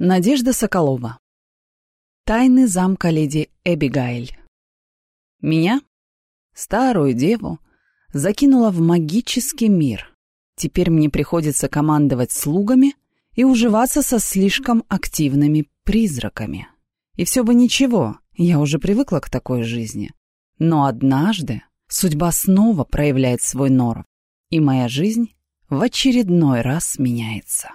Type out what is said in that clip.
Надежда Соколова. Тайны замка леди Эбигайль. Меня, старую деву, закинула в магический мир. Теперь мне приходится командовать слугами и уживаться со слишком активными призраками. И все бы ничего, я уже привыкла к такой жизни. Но однажды судьба снова проявляет свой норов, и моя жизнь в очередной раз меняется.